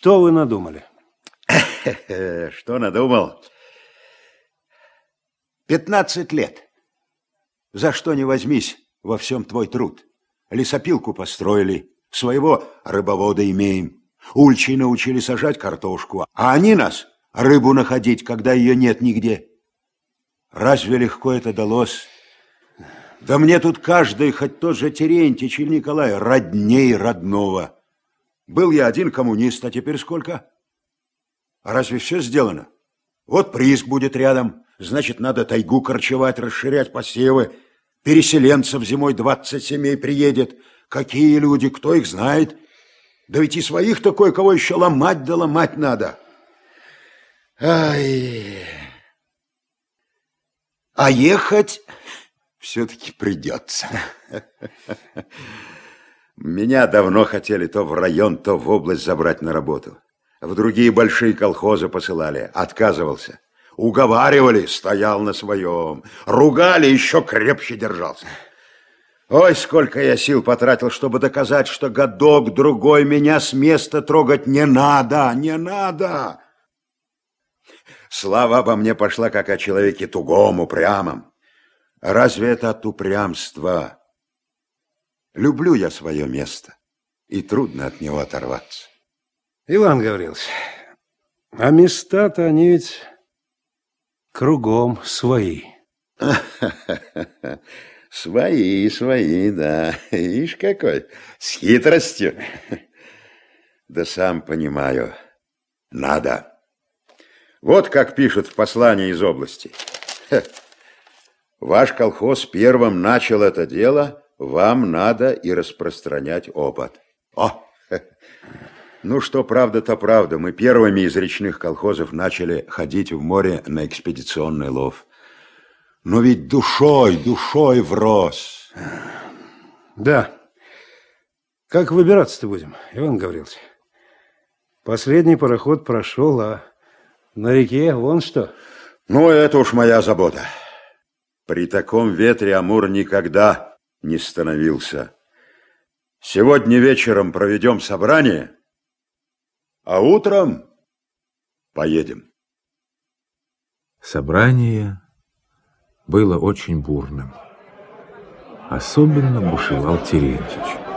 Что вы надумали? Что надумал? Пятнадцать лет. За что не возьмись во всем твой труд. Лесопилку построили, своего рыбовода имеем. Ульчи научили сажать картошку, а они нас рыбу находить, когда ее нет нигде. Разве легко это далось? Да мне тут каждый, хоть тот же Терентьич или Николай, родней родного. Был я один коммунист, а теперь сколько? А разве все сделано? Вот прииск будет рядом, значит, надо тайгу корчевать, расширять посевы. Переселенцев зимой двадцать семей приедет. Какие люди, кто их знает? Да ведь и своих такой, кого еще ломать да ломать надо. Ай... А ехать все-таки придется. Меня давно хотели то в район, то в область забрать на работу. В другие большие колхозы посылали. Отказывался. Уговаривали, стоял на своем. Ругали, еще крепче держался. Ой, сколько я сил потратил, чтобы доказать, что годок-другой меня с места трогать не надо, не надо. Слава обо мне пошла, как о человеке тугом, упрямом. Разве это от упрямства? Люблю я свое место, и трудно от него оторваться. Иван Гаврилович, а места-то они ведь кругом свои. Свои, свои, да. Ишь какой, с хитростью. Да сам понимаю, надо. Вот как пишут в послании из области. Ваш колхоз первым начал это дело, вам надо и распространять опыт. О! Ну, что правда, то правда. Мы первыми из речных колхозов начали ходить в море на экспедиционный лов. Но ведь душой, душой врос. Да. Как выбираться-то будем, Иван Гаврилович? Последний пароход прошел, а на реке вон что. Ну, это уж моя забота. При таком ветре Амур никогда не становился. Сегодня вечером проведем собрание, а утром поедем. Собрание было очень бурным. Особенно бушевал Терентьич.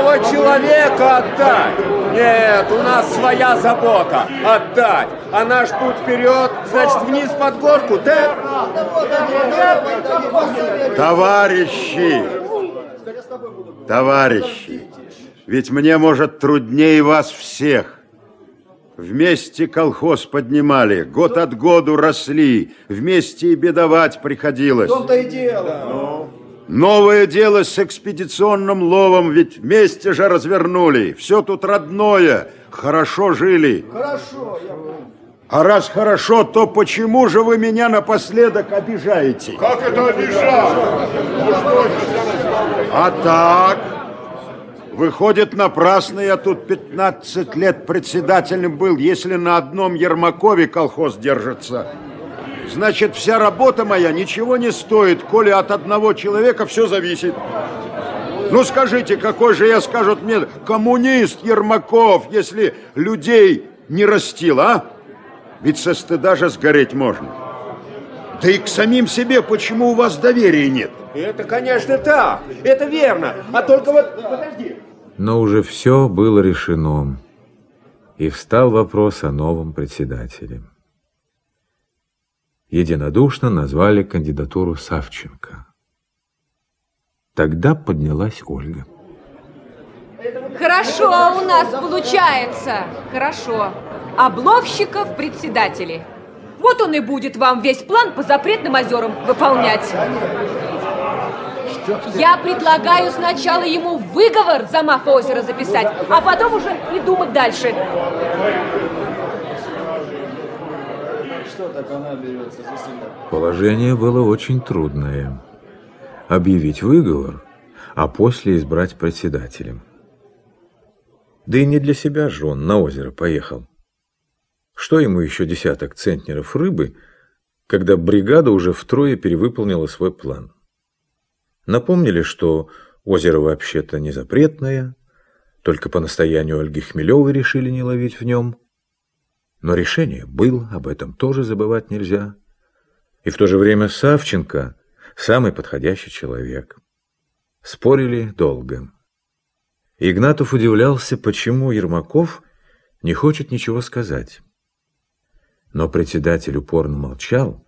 Такого человека отдать! Нет, у нас своя забота. Отдать. А наш путь вперед, значит, вниз под горку, да? Товарищи! Товарищи! Ведь мне, может, труднее вас всех. Вместе колхоз поднимали, год от году росли, вместе и бедовать приходилось. В том-то и дело. Ну? Новое дело с экспедиционным ловом, ведь вместе же развернули. Все тут родное, хорошо жили. Хорошо, я А раз хорошо, то почему же вы меня напоследок обижаете? Как это обижать? А так, выходит, напрасно я тут 15 лет председателем был, если на одном Ермакове колхоз держится. Значит, вся работа моя ничего не стоит, коли от одного человека все зависит. Ну скажите, какой же я, скажут мне, коммунист Ермаков, если людей не растил, а? Ведь со стыда же сгореть можно. Да и к самим себе почему у вас доверия нет? Это, конечно, так. Это верно. А только вот... Подожди. Но уже все было решено. И встал вопрос о новом председателе единодушно назвали кандидатуру Савченко. Тогда поднялась Ольга. Хорошо у нас получается. Хорошо. Обловщиков председатели. Вот он и будет вам весь план по запретным озерам выполнять. Я предлагаю сначала ему выговор за Мафа озера записать, а потом уже и думать дальше что так она берется себя? Положение было очень трудное. Объявить выговор, а после избрать председателем. Да и не для себя же он на озеро поехал. Что ему еще десяток центнеров рыбы, когда бригада уже втрое перевыполнила свой план? Напомнили, что озеро вообще-то не запретное, Только по настоянию Ольги Хмелевой решили не ловить в нем. Но решение было, об этом тоже забывать нельзя. И в то же время Савченко – самый подходящий человек. Спорили долго. Игнатов удивлялся, почему Ермаков не хочет ничего сказать. Но председатель упорно молчал